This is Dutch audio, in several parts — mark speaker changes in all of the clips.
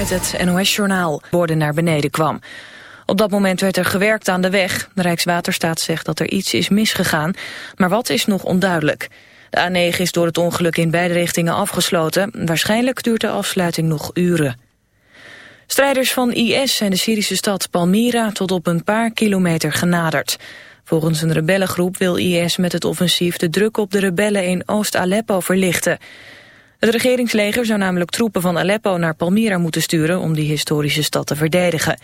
Speaker 1: met het NOS-journaal worden naar beneden kwam. Op dat moment werd er gewerkt aan de weg. De Rijkswaterstaat zegt dat er iets is misgegaan, maar wat is nog onduidelijk. De A9 is door het ongeluk in beide richtingen afgesloten. Waarschijnlijk duurt de afsluiting nog uren. Strijders van IS zijn de Syrische stad Palmyra tot op een paar kilometer genaderd. Volgens een rebellengroep wil IS met het offensief de druk op de rebellen in Oost-Aleppo verlichten. Het regeringsleger zou namelijk troepen van Aleppo naar Palmyra moeten sturen om die historische stad te verdedigen.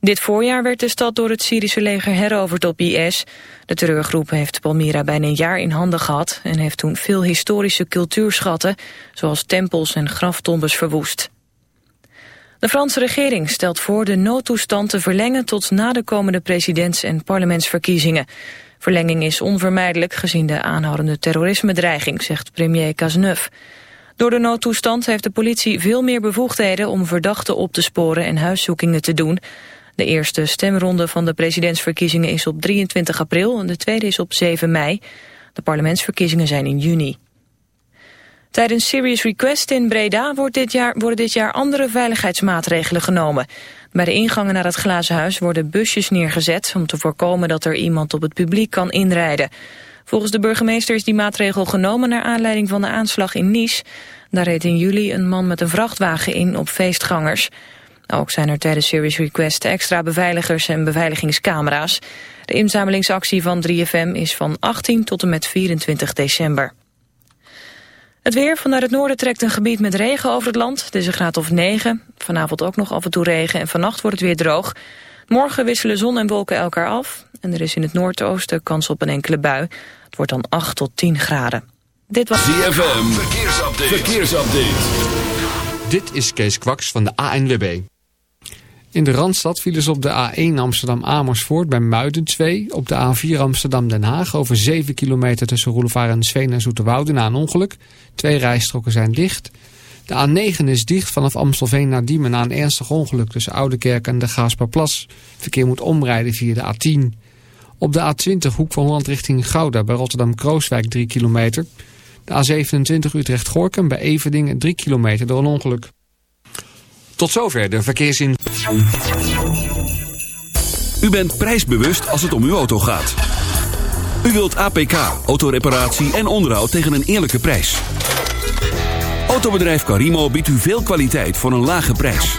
Speaker 1: Dit voorjaar werd de stad door het Syrische leger heroverd op IS. De terreurgroep heeft Palmyra bijna een jaar in handen gehad... en heeft toen veel historische cultuurschatten... zoals tempels en graftombes verwoest. De Franse regering stelt voor de noodtoestand te verlengen... tot na de komende presidents- en parlementsverkiezingen. Verlenging is onvermijdelijk gezien de aanhoudende terrorisme-dreiging... zegt premier Cazeneuve. Door de noodtoestand heeft de politie veel meer bevoegdheden... om verdachten op te sporen en huiszoekingen te doen... De eerste stemronde van de presidentsverkiezingen is op 23 april en de tweede is op 7 mei. De parlementsverkiezingen zijn in juni. Tijdens Serious Request in Breda wordt dit jaar, worden dit jaar andere veiligheidsmaatregelen genomen. Bij de ingangen naar het glazen huis worden busjes neergezet... om te voorkomen dat er iemand op het publiek kan inrijden. Volgens de burgemeester is die maatregel genomen... naar aanleiding van de aanslag in Nice. Daar reed in juli een man met een vrachtwagen in op feestgangers. Ook zijn er tijdens Serious Request extra beveiligers en beveiligingscamera's. De inzamelingsactie van 3FM is van 18 tot en met 24 december. Het weer. Vanuit het noorden trekt een gebied met regen over het land. Het is een graad of 9. Vanavond ook nog af en toe regen en vannacht wordt het weer droog. Morgen wisselen zon en wolken elkaar af. En er is in het noordoosten kans op een enkele bui. Het wordt dan 8 tot 10 graden.
Speaker 2: Dit was... ZFM. Verkeersupdate. Verkeersupdate.
Speaker 3: Dit is Kees Kwaks van de ANWB. In de Randstad vielen ze op de A1 Amsterdam-Amersfoort bij Muiden 2. Op de A4 Amsterdam-Den Haag over 7 kilometer tussen Roelevaar en Sveen en Zoeterwoude na een ongeluk. Twee rijstroken zijn dicht. De A9 is dicht vanaf Amstelveen naar Diemen na een ernstig ongeluk tussen Oudekerk en de Gaasperplas. Verkeer moet omrijden via de A10. Op de A20 Hoek van Holland richting Gouda bij Rotterdam-Krooswijk 3 kilometer. De A27 Utrecht-Gorkum bij Everdingen 3 kilometer door een ongeluk. Tot zover de verkeersin.
Speaker 2: U bent prijsbewust als het om uw auto gaat. U wilt APK, autoreparatie en onderhoud tegen een eerlijke prijs. Autobedrijf Carimo biedt u veel kwaliteit voor een lage prijs.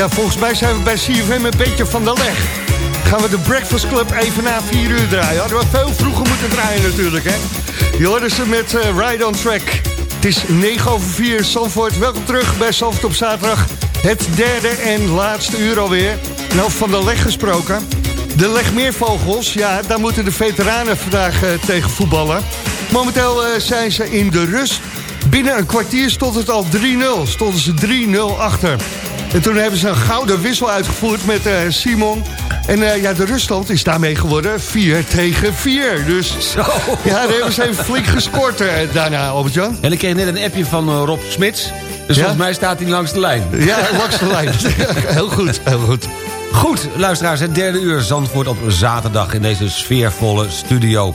Speaker 4: Ja, volgens mij zijn we bij CFM een beetje van de leg. Gaan we de Breakfast Club even na 4 uur draaien. Hadden we veel vroeger moeten draaien natuurlijk, hè. Je hoorde ze met uh, Ride on Track. Het is 9 over 4, Zandvoort. Welkom terug bij Zandvoort op zaterdag. Het derde en laatste uur alweer. Nou, van de leg gesproken. De legmeervogels, ja, daar moeten de veteranen vandaag uh, tegen voetballen. Momenteel uh, zijn ze in de rust. Binnen een kwartier stond het al 3-0. Stonden ze 3-0 achter. En toen hebben ze een gouden wissel uitgevoerd met uh, Simon. En uh, ja, de ruststand is daarmee geworden 4 tegen 4. Dus Zo. ja, daar hebben ze even flink gescoord uh, daarna, Albert-Jan.
Speaker 5: En ik kreeg net een appje van Rob Smits. Dus ja? volgens mij staat hij langs de lijn.
Speaker 4: Ja, langs de lijn. heel goed, heel goed.
Speaker 5: Goed, luisteraars, het derde uur Zandvoort op zaterdag in deze sfeervolle studio.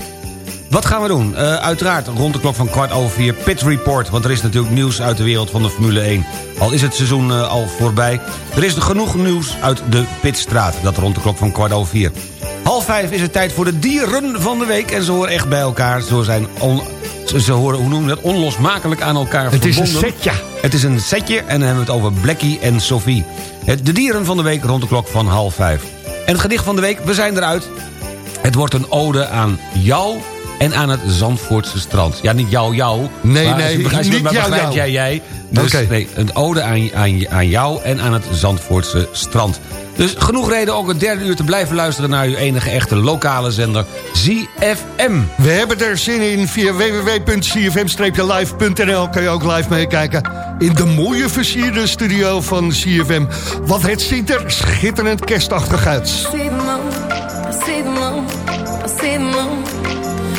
Speaker 5: Wat gaan we doen? Uh, uiteraard rond de klok van kwart over vier Pit Report. Want er is natuurlijk nieuws uit de wereld van de Formule 1. Al is het seizoen uh, al voorbij. Er is genoeg nieuws uit de Pitstraat. Dat rond de klok van kwart over vier. Half vijf is het tijd voor de dieren van de week. En ze horen echt bij elkaar. Ze zijn on, ze horen, hoe noemen we dat, onlosmakelijk aan elkaar
Speaker 4: het
Speaker 5: verbonden.
Speaker 4: Het is een setje.
Speaker 5: Het is een setje en dan hebben we het over Blackie en Sophie. De dieren van de week rond de klok van half vijf. En het gedicht van de week, we zijn eruit. Het wordt een ode aan jou en aan het Zandvoortse strand. Ja, niet jou, jou.
Speaker 4: Nee, nee,
Speaker 5: maar, niet maar jou, jou. jij, jij. Dus okay. nee, een ode aan, aan, aan jou en aan het Zandvoortse strand. Dus genoeg reden ook het derde uur te blijven luisteren... naar uw enige echte lokale zender ZFM.
Speaker 4: We hebben er zin in. Via www.cfm-live.nl kan je ook live meekijken... in de mooie versierde studio van CFM. Want het ziet er schitterend kerstachtig uit. See the moon, I see the moon, I see the moon.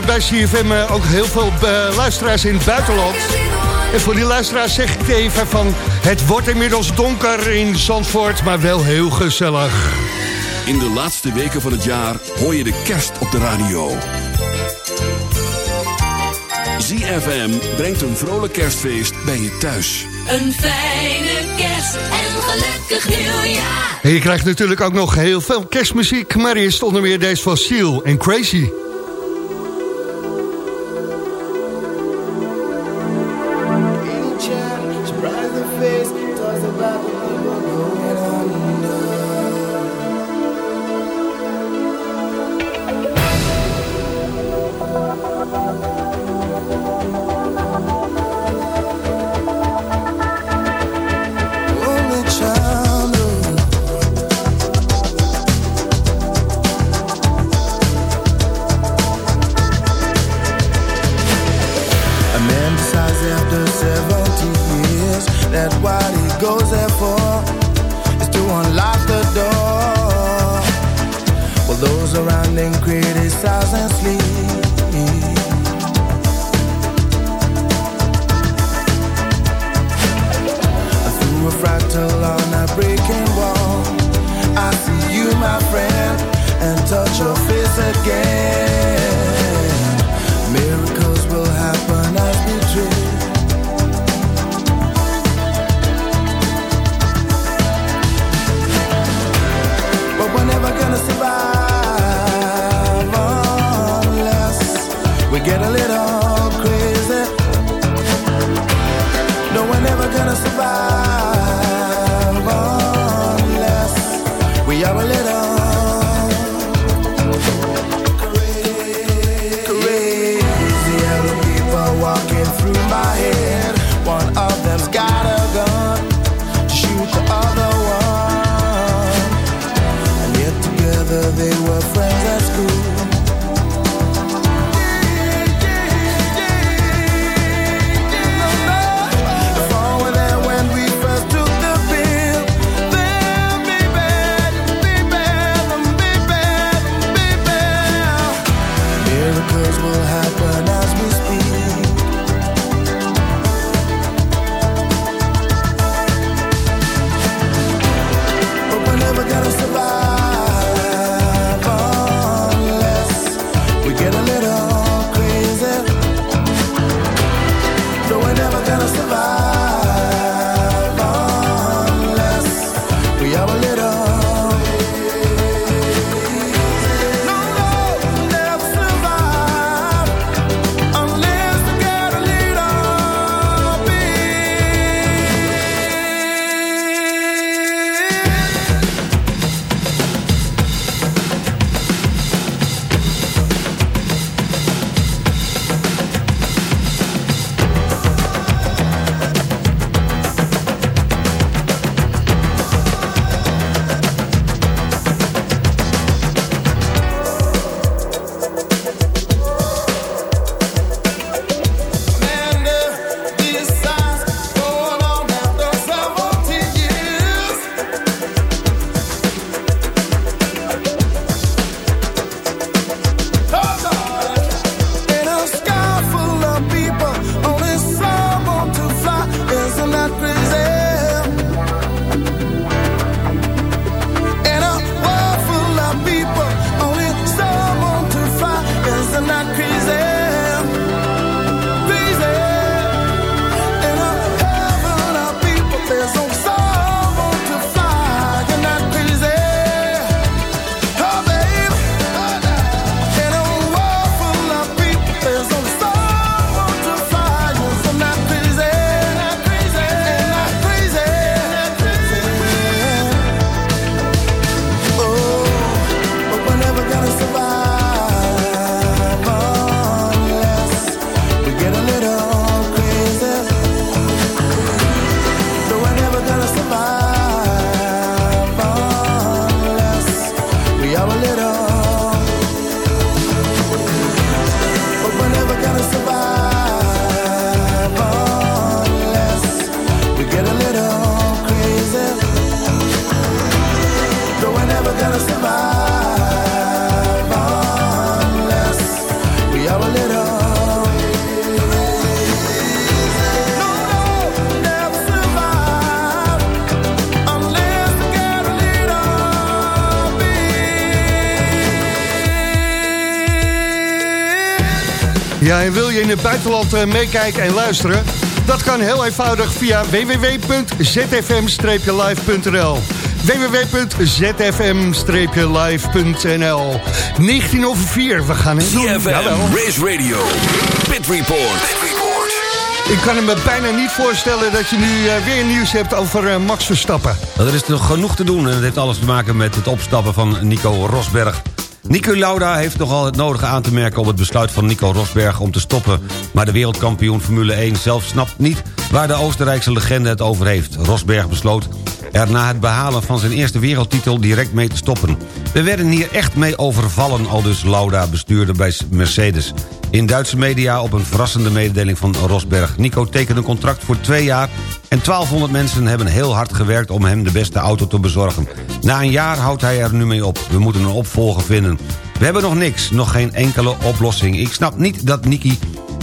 Speaker 4: We bij CFM eh, ook heel veel uh, luisteraars in het buitenland. En voor die luisteraars zeg ik even van... het wordt inmiddels donker in Zandvoort, maar wel heel gezellig.
Speaker 2: In de laatste weken van het jaar hoor je de kerst op de radio. ZFM brengt een vrolijk kerstfeest bij je thuis.
Speaker 6: Een fijne kerst en gelukkig nieuwjaar.
Speaker 7: En je krijgt natuurlijk ook nog heel veel kerstmuziek, maar eerst onder meer deze van Seal en Crazy. and criticize and sleep.
Speaker 8: Ja, en wil je in het buitenland uh, meekijken en luisteren? Dat kan heel eenvoudig via www.zfm-live.nl www.zfm-live.nl 19 over 4, we gaan het
Speaker 2: doen. Race Radio, Pit Report.
Speaker 8: Ik kan me bijna niet voorstellen dat je nu uh, weer nieuws hebt over uh, Max Verstappen.
Speaker 5: Nou, er is nog genoeg te doen en dat heeft alles te maken met het opstappen van Nico Rosberg. Nico Lauda heeft nogal het nodige aan te merken op het besluit van Nico Rosberg om te stoppen. Maar de wereldkampioen Formule 1 zelf snapt niet waar de Oostenrijkse legende het over heeft. Rosberg besloot er na het behalen van zijn eerste wereldtitel direct mee te stoppen. We werden hier echt mee overvallen, al dus Lauda bestuurde bij Mercedes. In Duitse media op een verrassende mededeling van Rosberg. Nico tekende een contract voor twee jaar... en 1200 mensen hebben heel hard gewerkt om hem de beste auto te bezorgen. Na een jaar houdt hij er nu mee op. We moeten een opvolger vinden. We hebben nog niks, nog geen enkele oplossing. Ik snap niet dat Niki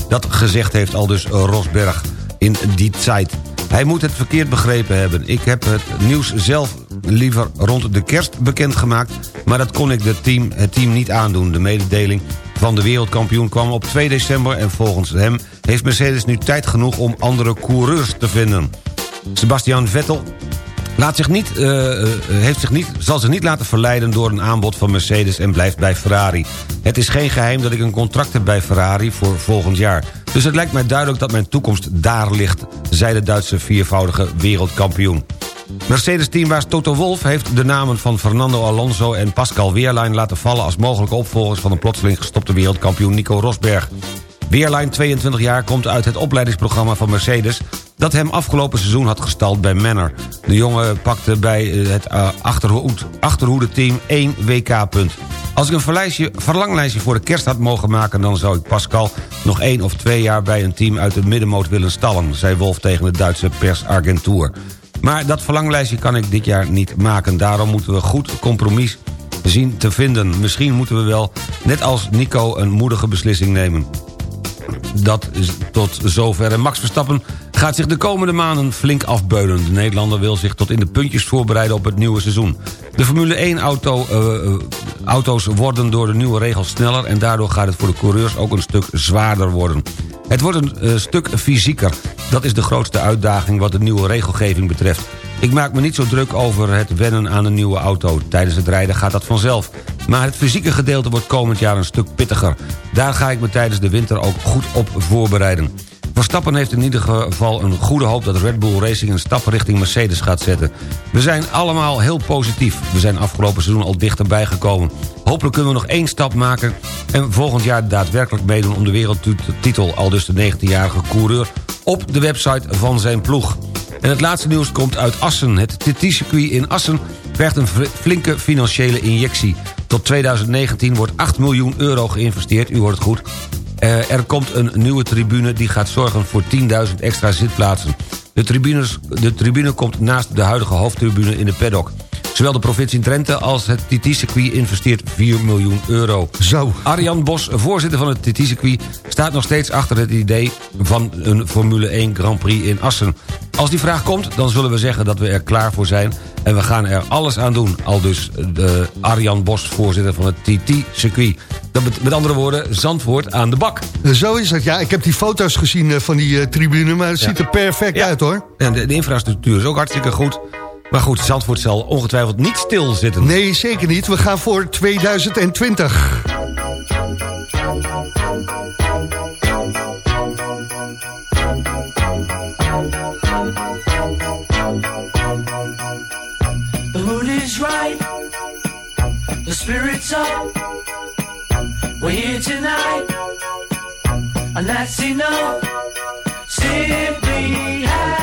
Speaker 5: dat gezegd heeft, al dus Rosberg in die tijd. Hij moet het verkeerd begrepen hebben. Ik heb het nieuws zelf liever rond de kerst bekendgemaakt... maar dat kon ik de team, het team niet aandoen. De mededeling van de wereldkampioen kwam op 2 december... en volgens hem heeft Mercedes nu tijd genoeg om andere coureurs te vinden. Sebastian Vettel Laat zich niet, uh, heeft zich niet, zal zich niet laten verleiden door een aanbod van Mercedes en blijft bij Ferrari. Het is geen geheim dat ik een contract heb bij Ferrari voor volgend jaar. Dus het lijkt mij duidelijk dat mijn toekomst daar ligt, zei de Duitse viervoudige wereldkampioen. Mercedes-teambaas Toto Wolff heeft de namen van Fernando Alonso en Pascal Wehrlein laten vallen als mogelijke opvolgers van een plotseling gestopte wereldkampioen Nico Rosberg. Wehrlein, 22 jaar, komt uit het opleidingsprogramma van Mercedes... dat hem afgelopen seizoen had gestald bij Manor. De jongen pakte bij eh, het uh, achterhoede team 1 WK-punt. Als ik een verlanglijstje voor de kerst had mogen maken... dan zou ik Pascal nog één of twee jaar bij een team uit de middenmoot willen stallen... zei Wolf tegen de Duitse persagentuur. Maar dat verlanglijstje kan ik dit jaar niet maken. Daarom moeten we goed compromis zien te vinden. Misschien moeten we wel, net als Nico, een moedige beslissing nemen. Dat is tot zover. Max Verstappen gaat zich de komende maanden flink afbeulen. De Nederlander wil zich tot in de puntjes voorbereiden op het nieuwe seizoen. De Formule 1 auto, uh, auto's worden door de nieuwe regels sneller... en daardoor gaat het voor de coureurs ook een stuk zwaarder worden. Het wordt een uh, stuk fysieker. Dat is de grootste uitdaging wat de nieuwe regelgeving betreft. Ik maak me niet zo druk over het wennen aan een nieuwe auto. Tijdens het rijden gaat dat vanzelf. Maar het fysieke gedeelte wordt komend jaar een stuk pittiger. Daar ga ik me tijdens de winter ook goed op voorbereiden. Verstappen heeft in ieder geval een goede hoop dat Red Bull Racing een stap richting Mercedes gaat zetten. We zijn allemaal heel positief. We zijn afgelopen seizoen al dichterbij gekomen. Hopelijk kunnen we nog één stap maken en volgend jaar daadwerkelijk meedoen om de wereldtitel. Al dus de 19-jarige coureur op de website van zijn ploeg. En het laatste nieuws komt uit Assen. Het TT-circuit in Assen krijgt een flinke financiële injectie. Tot 2019 wordt 8 miljoen euro geïnvesteerd, u hoort het goed... Uh, er komt een nieuwe tribune die gaat zorgen voor 10.000 extra zitplaatsen. De, tribunes, de tribune komt naast de huidige hoofdtribune in de paddock. Zowel de provincie Drenthe als het TT-circuit investeert 4 miljoen euro.
Speaker 8: Zo.
Speaker 5: Arjan Bos, voorzitter van het TT-circuit... staat nog steeds achter het idee van een Formule 1 Grand Prix in Assen. Als die vraag komt, dan zullen we zeggen dat we er klaar voor zijn... en we gaan er alles aan doen. Al dus de Arjan Bos, voorzitter van het TT-circuit. Met andere woorden, Zandvoort aan de bak.
Speaker 8: Zo is het, ja. Ik heb die foto's gezien eh, van die uh, tribune, maar het ziet er perfect uit, hoor.
Speaker 5: En de, de infrastructuur is ook hartstikke goed. Maar goed, Zandvoort zal ongetwijfeld niet stilzitten.
Speaker 8: Nee, zeker niet. We gaan voor 2020. The mood is right. The spirit's up. We're here tonight. And that's enough. Simply having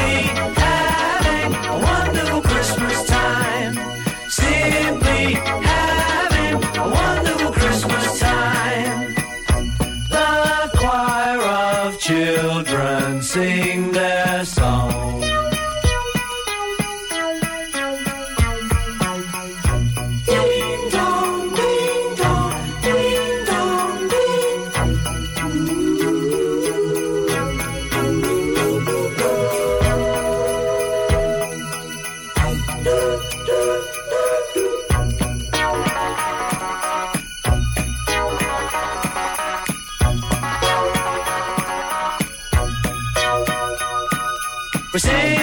Speaker 8: We zijn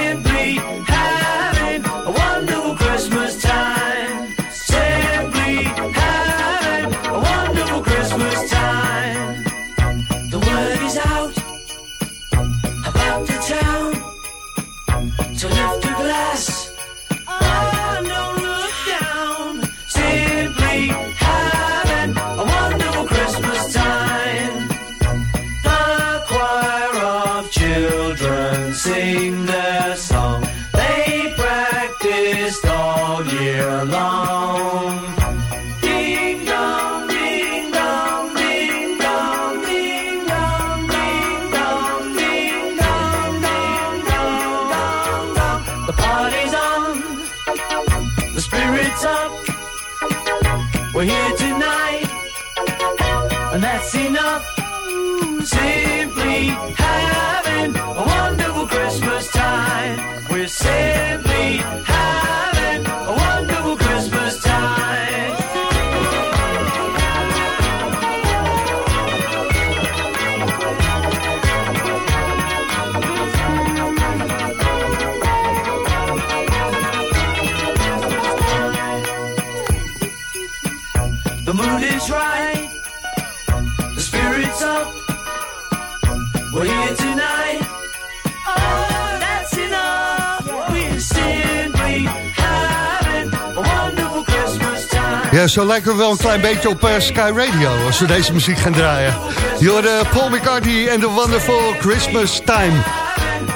Speaker 8: lijken we wel een klein beetje op eh, Sky Radio als we deze muziek gaan draaien. Je Paul McCartney en The Wonderful Christmas Time.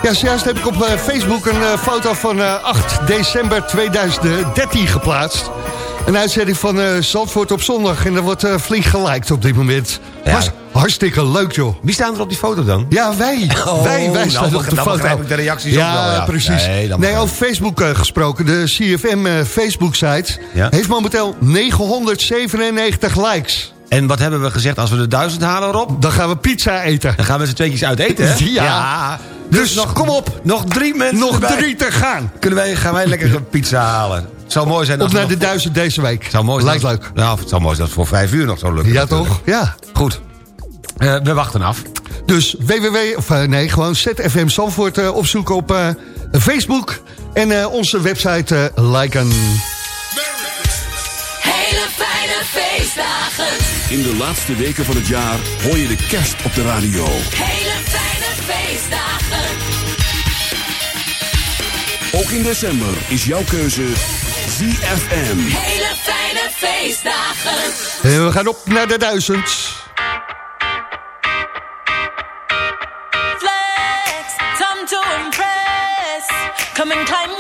Speaker 8: Ja, zojuist heb ik op eh, Facebook een eh, foto van eh, 8 december 2013 geplaatst. Een uitzending van eh, Zandvoort op zondag. En dat wordt eh, flink geliked op dit moment.
Speaker 5: Ja.
Speaker 8: Was hartstikke leuk, joh.
Speaker 5: Wie staan er op die foto dan?
Speaker 8: Ja, wij.
Speaker 5: Oh,
Speaker 8: wij, wij
Speaker 5: nou,
Speaker 8: staan op de
Speaker 5: dan
Speaker 8: foto.
Speaker 5: ik de reacties
Speaker 8: ja,
Speaker 5: ook wel, ja.
Speaker 8: precies.
Speaker 5: Nee,
Speaker 8: over Facebook eh, gesproken. De CFM Facebook-site
Speaker 5: Ja.
Speaker 8: heeft momenteel 997 likes.
Speaker 5: En wat hebben we gezegd als we de duizend halen, Rob?
Speaker 8: Dan gaan we pizza eten.
Speaker 5: Dan gaan we z'n tweetjes uit eten, hè?
Speaker 8: Ja. Dus,
Speaker 5: nog,
Speaker 8: kom op.
Speaker 5: nog drie mensen
Speaker 8: Nog
Speaker 5: erbij.
Speaker 8: drie te gaan.
Speaker 5: Kunnen wij, gaan wij lekker een pizza halen? Het zou mooi zijn als
Speaker 8: Op naar de
Speaker 5: nog-
Speaker 8: duizend deze week.
Speaker 5: Zou mooi zijn
Speaker 8: Lijkt leuk.
Speaker 5: Nou, het zou mooi zijn het voor vijf uur nog zo lukt.
Speaker 8: Ja, toch? Ja.
Speaker 5: Goed. Eh, we wachten af.
Speaker 8: Dus www, of eh, nee, gewoon ZFM Zandvoort eh, opzoeken op eh, Facebook. En eh, onze website eh, liken.
Speaker 6: Hele fijne feestdagen.
Speaker 2: In de laatste weken van het jaar hoor je de kerst op de radio.
Speaker 6: Hele fijne feestdagen.
Speaker 2: Ook in december is jouw keuze ZFM.
Speaker 6: Hele fijne feestdagen.
Speaker 8: En we gaan op naar de duizend.
Speaker 7: flex, time to impress. Come and climb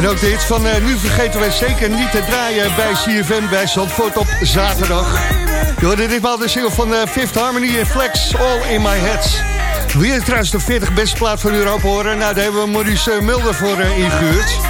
Speaker 8: En ook dit van uh, nu vergeten wij zeker niet te draaien bij CFM bij Zandvoort op zaterdag. Je hoorde ditmaal de single van uh, Fifth Harmony en Flex, All in My Head. Wil je trouwens de 40 beste plaat van Europa horen? Nou, daar hebben we Maurice Mulder voor ingehuurd.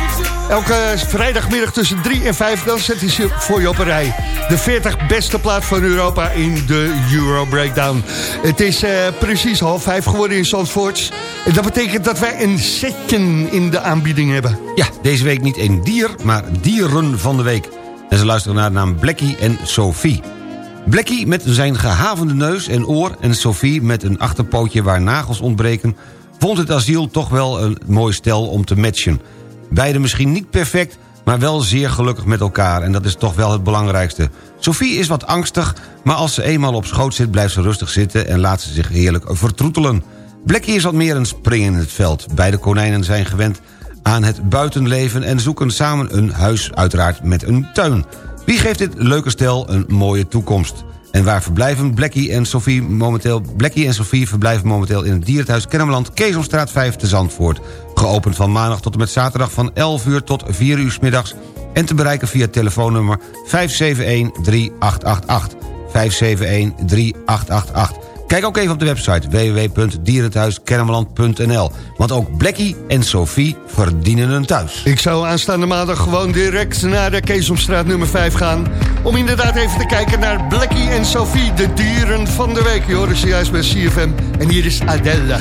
Speaker 8: Elke vrijdagmiddag tussen 3 en 5, dan zet hij ze voor je op een rij. De 40 beste plaat van Europa in de Euro Breakdown. Het is uh, precies half vijf geworden in Zandvoort. En dat betekent dat wij een setje in de aanbieding hebben.
Speaker 5: Ja, deze week niet een dier, maar dieren van de week. En ze luisteren naar de naam Blackie en Sophie. Blackie met zijn gehavende neus en oor... en Sophie met een achterpootje waar nagels ontbreken... vond het asiel toch wel een mooi stel om te matchen... Beide misschien niet perfect, maar wel zeer gelukkig met elkaar. En dat is toch wel het belangrijkste. Sophie is wat angstig, maar als ze eenmaal op schoot zit... blijft ze rustig zitten en laat ze zich heerlijk vertroetelen. Blackie is wat meer een spring in het veld. Beide konijnen zijn gewend aan het buitenleven... en zoeken samen een huis, uiteraard met een tuin. Wie geeft dit leuke stel een mooie toekomst? En waar verblijven Blackie en Sophie momenteel? Blackie en Sophie verblijven momenteel in het dierenthuis Kennemerland... Keesomstraat 5 te Zandvoort. Geopend van maandag tot en met zaterdag van 11 uur tot 4 uur middags... en te bereiken via telefoonnummer 571-3888. 571-3888. Kijk ook even op de website www.dierenthuiskennemerland.nl. Want ook Blackie en Sophie verdienen een thuis.
Speaker 8: Ik zou aanstaande maandag gewoon direct naar de Keesomstraat nummer 5 gaan... om inderdaad even te kijken naar Blackie en Sophie, de dieren van de week. Je hoorde ze juist bij CFM. En hier is Adela.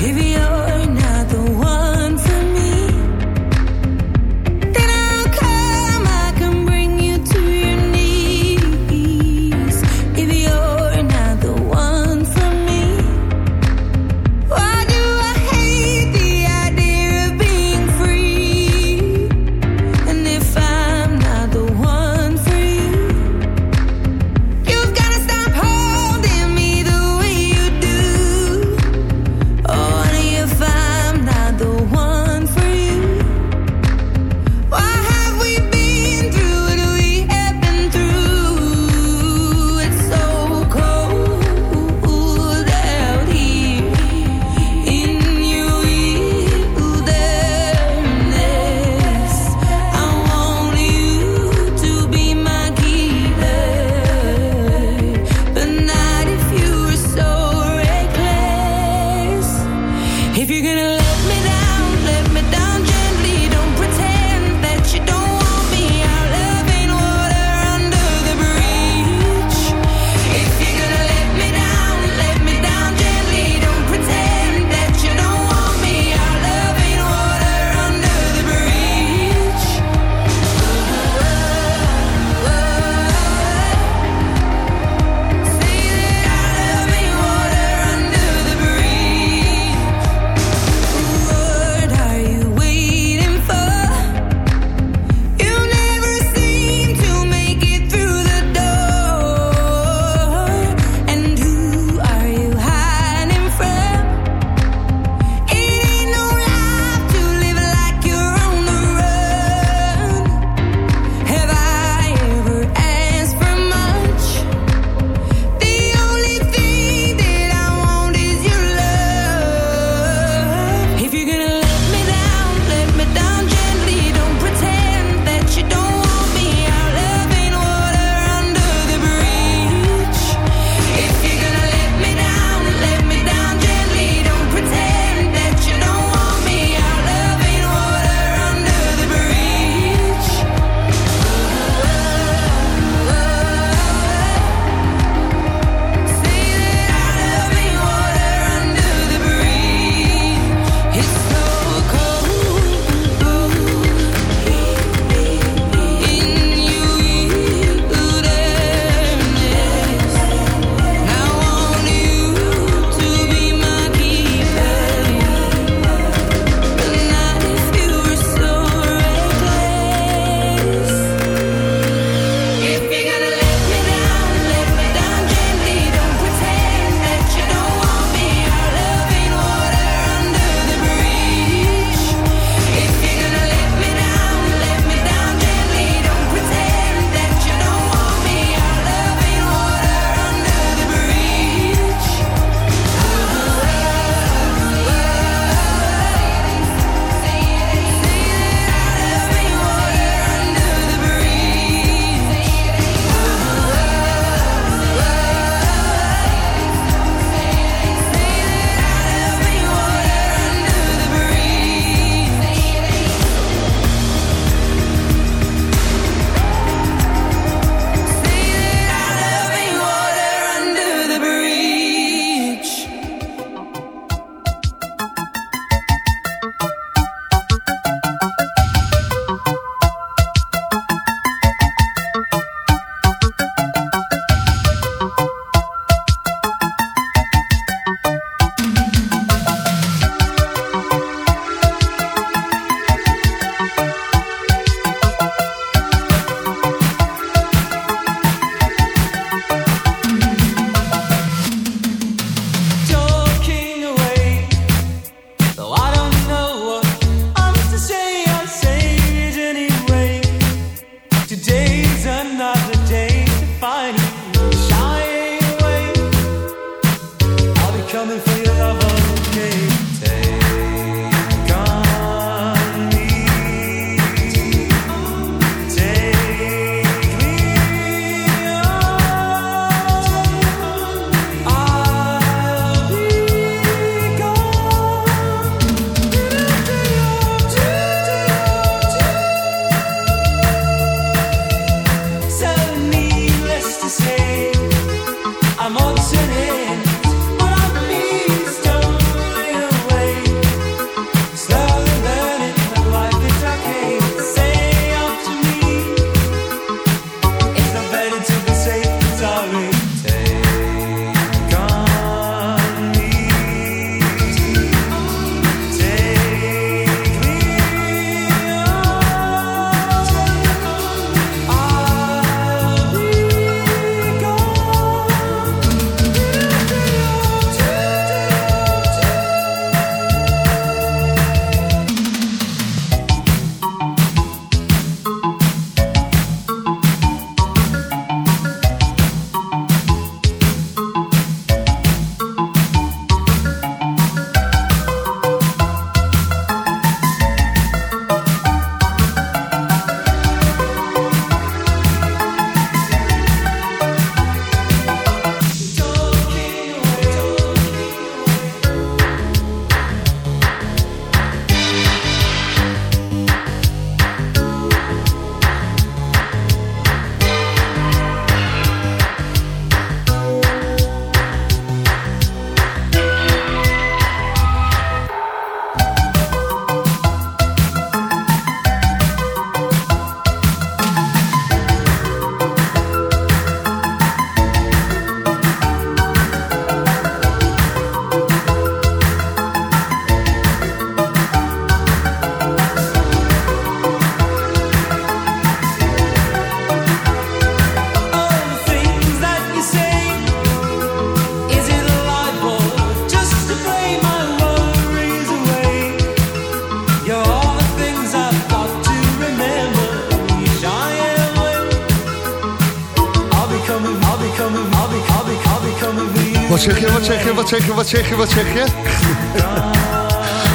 Speaker 8: Zeg je, wat zeg je, wat zeg je, wat zeg je, wat zeg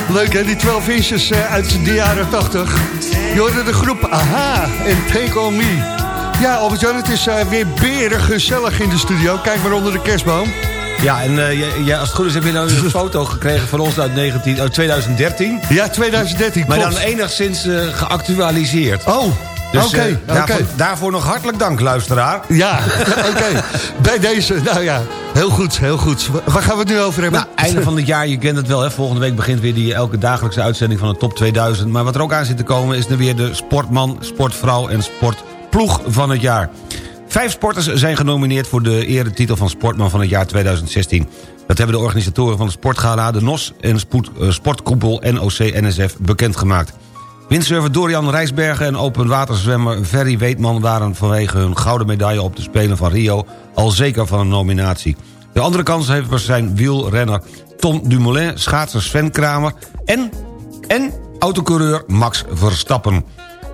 Speaker 8: je? Leuk hè, die 12 inches eh, uit de jaren 80. Je hoorde de groep Aha en Take On Me. Ja, Albert-Jan, het is eh, weer beren gezellig in de studio. Kijk maar onder de kerstboom.
Speaker 5: Ja, en eh, als het goed is heb je nou een foto gekregen van ons uit, 19, uit 2013.
Speaker 8: Ja, 2013,
Speaker 5: Maar
Speaker 8: klopt.
Speaker 5: dan enigszins geactualiseerd.
Speaker 8: Oh,
Speaker 5: Dus,
Speaker 8: oké,
Speaker 5: eh, daarvoor, daarvoor nog hartelijk dank, luisteraar.
Speaker 8: Ja, oké. Bij deze, nou ja, heel goed, heel goed. Waar gaan we het nu over hebben?
Speaker 5: Nou, einde van het jaar, je kent het wel, hè? volgende week begint weer die elke dagelijkse uitzending van de Top 2000. Maar wat er ook aan zit te komen is er weer de sportman, sportvrouw en sportploeg van het jaar. Vijf sporters zijn genomineerd voor de eretitel van sportman van het jaar 2016. Dat hebben de organisatoren van de Sportgala, de NOS en spoed, eh, sportkoepel NOC-NSF bekendgemaakt. Windsurfer Dorian Rijsbergen en openwaterzwemmer Ferry Weetman... waren vanwege hun gouden medaille op de Spelen van Rio... al zeker van een nominatie. De andere kanshebbers zijn wielrenner Tom Dumoulin... schaatser Sven Kramer en, en autocoureur Max Verstappen.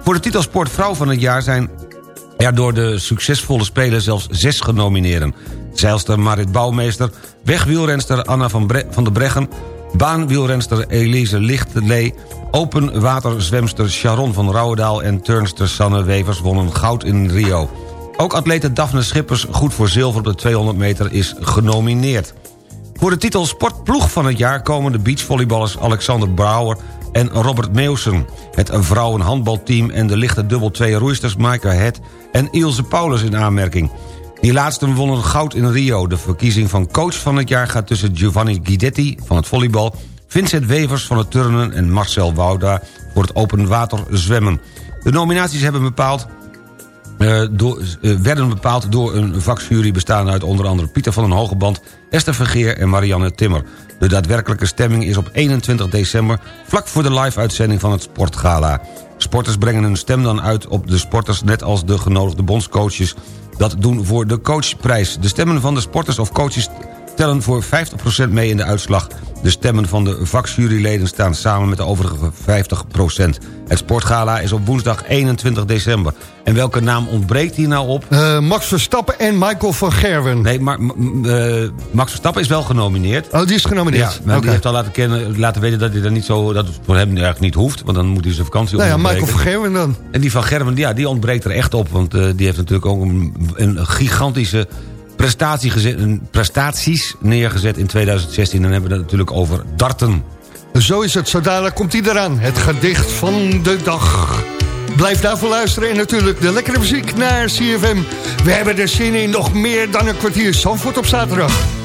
Speaker 5: Voor de titel Sportvrouw van het jaar zijn er door de succesvolle spelen zelfs zes genomineerden. Zeilster Marit Bouwmeester, wegwielrenster Anna van, Bre der Breggen... baanwielrenster Elise Lichtlee... openwaterzwemster Sharon van Rouwendaal... en turnster Sanne Wevers wonnen goud in Rio. Ook atlete Daphne Schippers, goed voor zilver op de 200 meter... is genomineerd. Voor de titel Sportploeg van het jaar komen de beachvolleyballers Alexander Brouwer en Robert Meeuwsen. Het vrouwenhandbalteam en de lichte dubbel 2 roeisters Maaike Het en Ilse Paulus in aanmerking. Die laatsten wonnen goud in Rio. De verkiezing van coach van het jaar gaat tussen Giovanni Guidetti van het volleybal... Vincent Wevers van het turnen en Marcel Wouda voor het open water zwemmen. De nominaties hebben bepaald eh, door, eh, werden bepaald door een vakjury bestaande uit onder andere Pieter van den Hogeband, Esther Vergeer en Marianne Timmer. De daadwerkelijke stemming is op 21 december, vlak voor de live-uitzending van het Sportgala. Sporters brengen hun stem dan uit op de sporters, net als de genodigde bondscoaches dat doen voor de coachprijs. De stemmen van de sporters of coaches tellen voor 50% mee in de uitslag. De stemmen van de vakjuryleden staan samen met de overige 50%. Het sportgala is op woensdag 21 december. En welke naam ontbreekt hier nou op?
Speaker 8: Eh, Max Verstappen en Michael van Gerwen.
Speaker 5: Nee, maar eh, Max Verstappen is wel genomineerd.
Speaker 8: Oh, die is
Speaker 5: Ja,
Speaker 8: genomineerd.
Speaker 5: maar
Speaker 8: Oké.
Speaker 5: die heeft al laten, kennen, laten weten dat hij dat niet zo, dat het voor hem eigenlijk niet hoeft, want dan moet hij zijn vakantie
Speaker 8: Nou ja. Michael van Gerwen dan.
Speaker 5: En die van Gerben, ja, die ontbreekt er echt op. Want eh, die heeft natuurlijk ook een, een gigantische prestatie gezet, prestaties neergezet in 2016. En dan hebben we het natuurlijk over darten.
Speaker 8: Zo is het, zo dadelijk komt hij eraan. Het gedicht van de dag. Blijf daarvoor luisteren en natuurlijk de lekkere muziek naar CFM. We hebben er zin in nog meer dan een kwartier Zandvoort op zaterdag.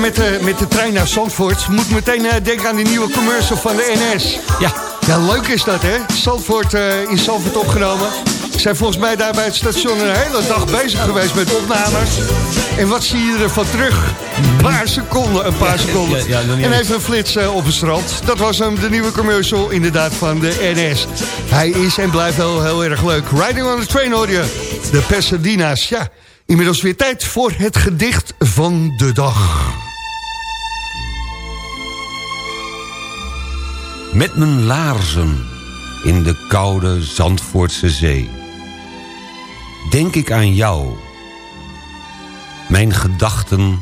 Speaker 8: Met de, met de trein naar Zandvoort. Moet meteen eh, denken aan die nieuwe commercial van de NS.
Speaker 5: Ja,
Speaker 8: Ja, leuk is dat, hè? Zandvoort, eh, in Zandvoort opgenomen. Ze zijn volgens mij daar bij het station een hele dag bezig geweest met opnames. En wat zie je ervan terug? paar seconden, een paar seconden.
Speaker 5: ja, ja,
Speaker 8: en even een flits eh, op het strand. Dat was hem, de nieuwe commercial inderdaad van de NS. Hij is en blijft wel heel erg leuk. Riding on the train hoor je. De Pasadena's. Ja, inmiddels weer tijd voor het gedicht van de dag.
Speaker 5: Met mijn laarzen in de koude Zandvoortse zee. Denk ik aan jou. Mijn gedachten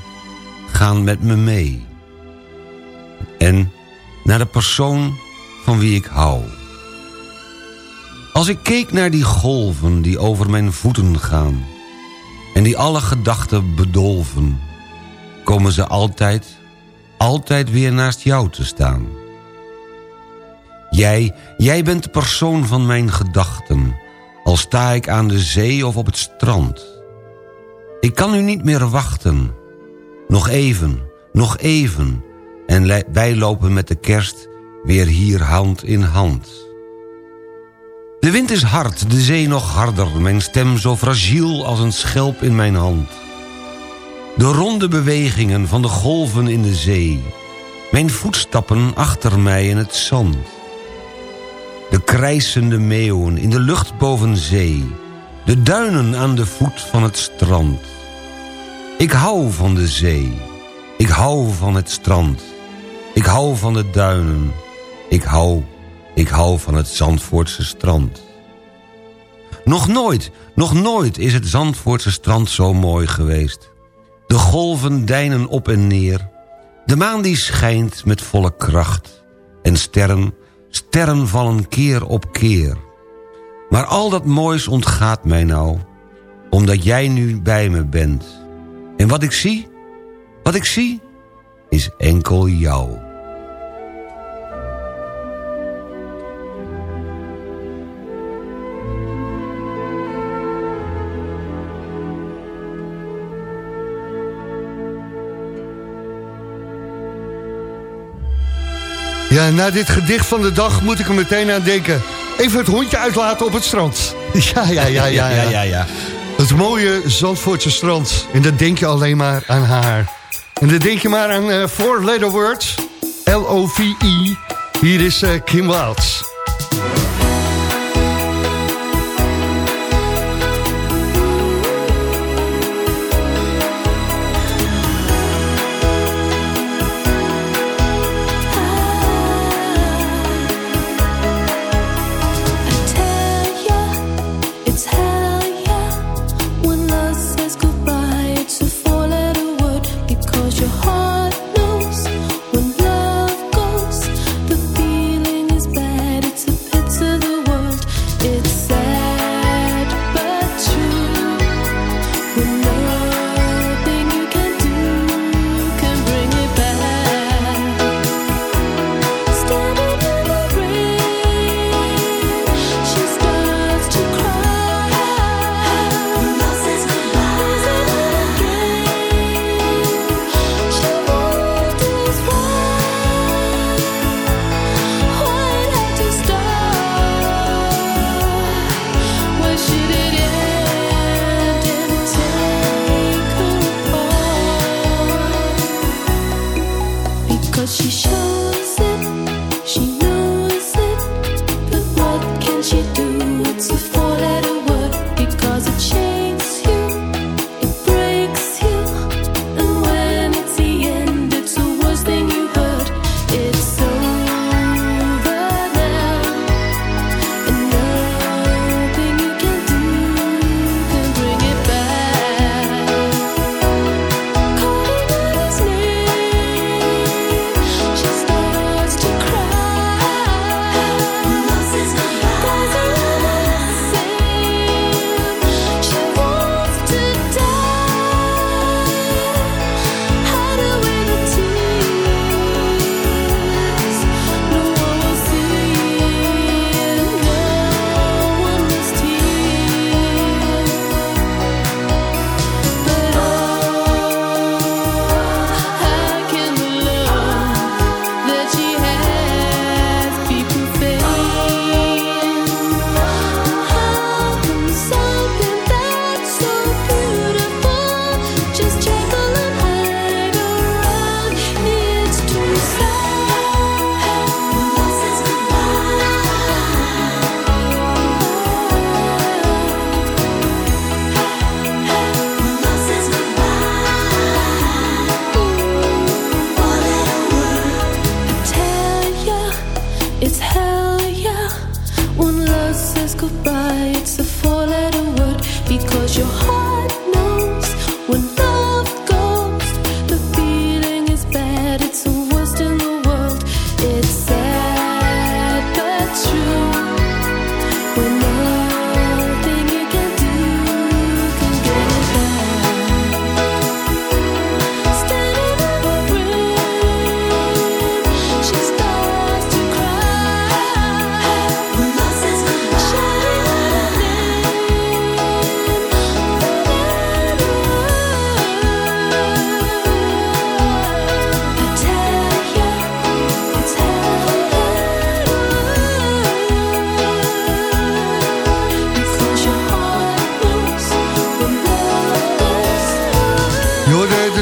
Speaker 5: gaan met me mee. En naar de persoon van wie ik hou. Als ik keek naar die golven die over mijn voeten gaan... en die alle gedachten bedolven... komen ze altijd, altijd weer naast jou te staan... Jij, jij bent de persoon van mijn gedachten. Al sta ik aan de zee of op het strand. Ik kan nu niet meer wachten. Nog even, nog even. En wij lopen met de kerst weer hier hand in hand. De wind is hard, de zee nog harder. Mijn stem zo fragiel als een schelp in mijn hand. De ronde bewegingen van de golven in de zee. Mijn voetstappen achter mij in het zand. De krijsende meeuwen in de lucht boven zee. De duinen aan de voet van het strand. Ik hou van de zee. Ik hou van het strand. Ik hou van de duinen. Ik hou, ik hou van het Zandvoortse strand. Nog nooit, nog nooit is het Zandvoortse strand zo mooi geweest. De golven deinen op en neer. De maan die schijnt met volle kracht. En sterren, sterren vallen keer op keer. Maar al dat moois ontgaat mij nou. Omdat jij nu bij me bent. En wat ik zie, wat ik zie, is enkel jou.
Speaker 8: Ja, na dit gedicht van de dag moet ik er meteen aan denken. Even het hondje uitlaten op het strand. Ja, ja, ja, ja. ja.
Speaker 5: ja, ja.
Speaker 8: Het mooie Zandvoortse strand. En dan denk je alleen maar aan haar. En dan denk je maar aan eh four letter words. L-O-V-I. Hier is eh, Kim Wilds.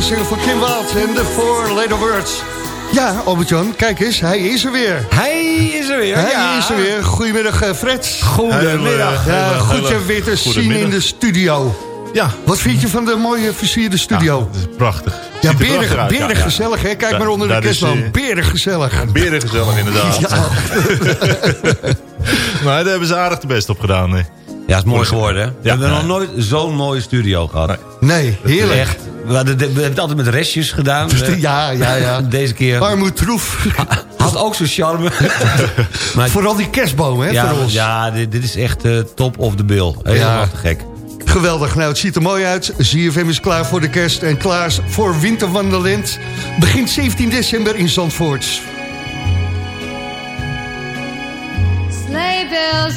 Speaker 8: Single van Kim Wild en de Four Letter Words. Ja, Albert-Jan, kijk eens, hij is er weer.
Speaker 5: Hij is er weer,
Speaker 8: Hij
Speaker 5: ja.
Speaker 8: is er weer. Goedemiddag, eh, Fred.
Speaker 5: Goedemiddag.
Speaker 8: Ja, goed je weer te zien
Speaker 9: goedemiddag.
Speaker 8: in de studio.
Speaker 9: Ja.
Speaker 8: Wat vind je van de mooie versierde studio?
Speaker 9: Dat is prachtig.
Speaker 8: Ja,
Speaker 9: er
Speaker 8: berig, berig
Speaker 9: Ja, ja.
Speaker 8: gezellig, hè? Kijk
Speaker 9: Ja,
Speaker 8: maar onder de kerstboom.
Speaker 9: eh,
Speaker 8: Berig gezellig.
Speaker 9: Beren gezellig inderdaad.
Speaker 8: Ja.
Speaker 9: maar daar hebben ze aardig de best op gedaan. hè.
Speaker 5: Ja, is mooi geworden, hè? We hebben nog nooit zo'n mooie studio gehad.
Speaker 8: Nee, heerlijk.
Speaker 5: Echt. We, hadden we hebben het altijd met restjes gedaan. eh,
Speaker 8: Ja, ja, ja.
Speaker 5: Deze keer
Speaker 8: Armoed troef.
Speaker 5: had ook zo'n charme. maar,
Speaker 8: Vooral die kerstboom, hè,
Speaker 5: ja,
Speaker 8: voor ons.
Speaker 5: ja dit, dit is echt eh, top of the bill. Helemaal
Speaker 8: Ja.
Speaker 5: te gek.
Speaker 8: Geweldig. Nou, het ziet er mooi uit. ZFM is klaar voor de kerst en klaar voor Winterwanderland. Begint 17 december in Zandvoort.
Speaker 10: Sleigh bells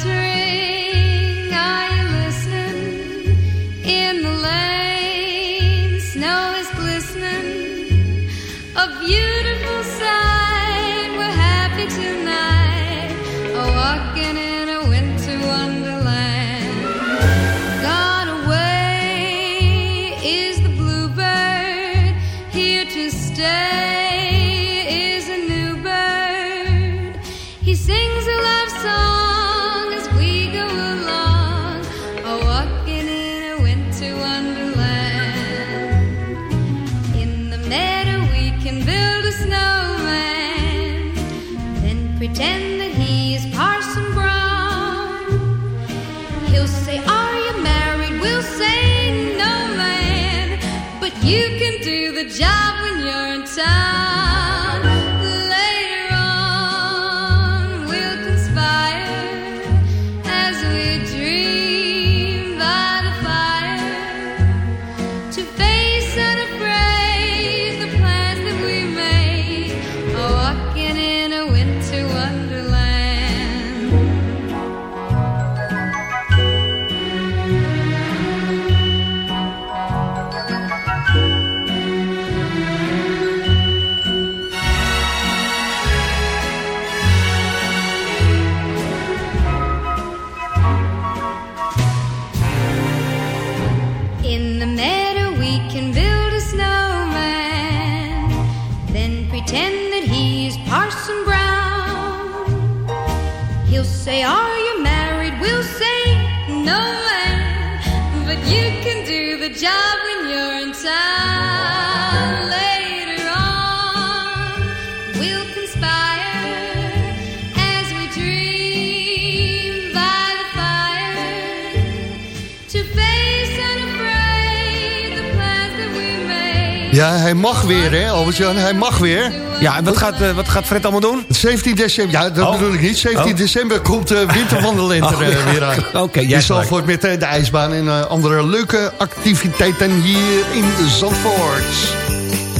Speaker 8: Ja, hij mag weer, hè, Albert-Jan? Hij mag weer.
Speaker 5: Ja, en wat gaat, eh, wat gaat Fred allemaal doen?
Speaker 8: 17 december, ja, dat
Speaker 5: Oh.
Speaker 8: bedoel ik niet. 17
Speaker 5: Oh.
Speaker 8: december komt de winterwandelend er
Speaker 5: Oh,
Speaker 8: eh,
Speaker 5: ja.
Speaker 8: weer aan.
Speaker 5: Oké, jij gelijk.
Speaker 8: Zandvoort met de ijsbaan en eh, andere leuke activiteiten hier in Zandvoort.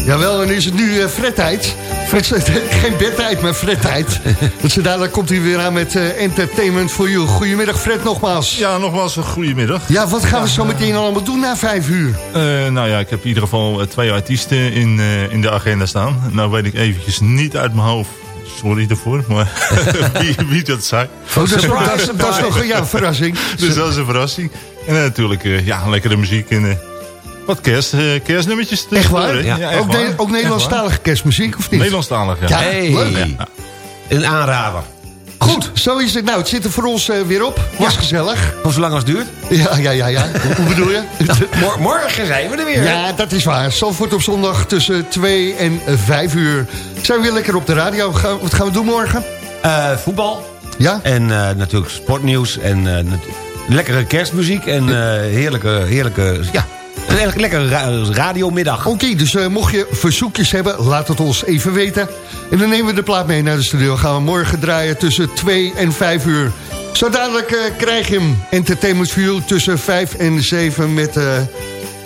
Speaker 8: Jawel, en is het nu eh Fred-tijd. Fred, geen bedtijd, maar Fred-tijd. Want zo dadelijk komt hij weer aan met eh, Entertainment for You. Goedemiddag Fred nogmaals.
Speaker 9: Ja, nogmaals een goedemiddag.
Speaker 8: Ja, wat gaan we zo meteen allemaal doen na vijf uur?
Speaker 9: Eh, nou ja, ik heb in ieder geval eh, twee artiesten in, in de agenda staan. Nou weet ik eventjes niet uit mijn hoofd. Sorry daarvoor, maar wie, wie dat zei.
Speaker 8: Oh, dat, is, dat, is, dat is nog een ja, een verrassing.
Speaker 9: Dus dat is een verrassing. En natuurlijk, ja, lekkere muziek en wat kerst, eh, kerstnummertjes.
Speaker 8: Echt waar?
Speaker 9: Ja, echt
Speaker 8: ook,
Speaker 9: waar.
Speaker 8: ook Nederlandstalige kerstmuziek, of niet?
Speaker 9: Nederlandstalig, ja.
Speaker 8: Ja,
Speaker 5: Hey.
Speaker 8: leuk.
Speaker 5: Ja. Een aanrader.
Speaker 8: Goed, zo is het. Nou, het zit er voor ons eh, weer op. Was gezellig.
Speaker 5: Voor zolang als het duurt.
Speaker 8: Ja, ja, ja, ja. Hoe- bedoel je?
Speaker 5: Mor- morgen zijn we er weer.
Speaker 8: Ja, dat is waar. Zandvoort op zondag tussen 2 en 5 uur. Zijn we weer lekker op de radio. Gaan- Wat gaan we doen morgen?
Speaker 5: Eh, voetbal.
Speaker 8: Ja?
Speaker 5: En eh, natuurlijk sportnieuws. En eh, lekkere kerstmuziek. En eh, heerlijke, heerlijke... Ja, een lekkere ra- radiomiddag.
Speaker 8: Oké, dus eh, mocht je verzoekjes hebben, laat het ons even weten. En dan nemen we de plaat mee naar de studio. Gaan we morgen draaien tussen 2 en 5 uur. Zo dadelijk eh, krijg je hem. Entertainment View tussen 5 en 7 met... eh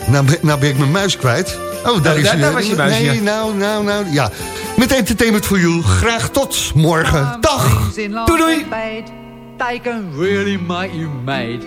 Speaker 8: nou, ben- nou ben ik mijn muis kwijt. Oh, daar
Speaker 5: Oh,
Speaker 8: is
Speaker 5: daar-
Speaker 8: hij.
Speaker 5: daar was je muis,
Speaker 8: Nee,
Speaker 5: ja.
Speaker 8: nou, nou, nou, ja. Met Entertainment for You. Graag tot morgen. Dag.
Speaker 5: Doei, doei.
Speaker 11: They can really make you mad.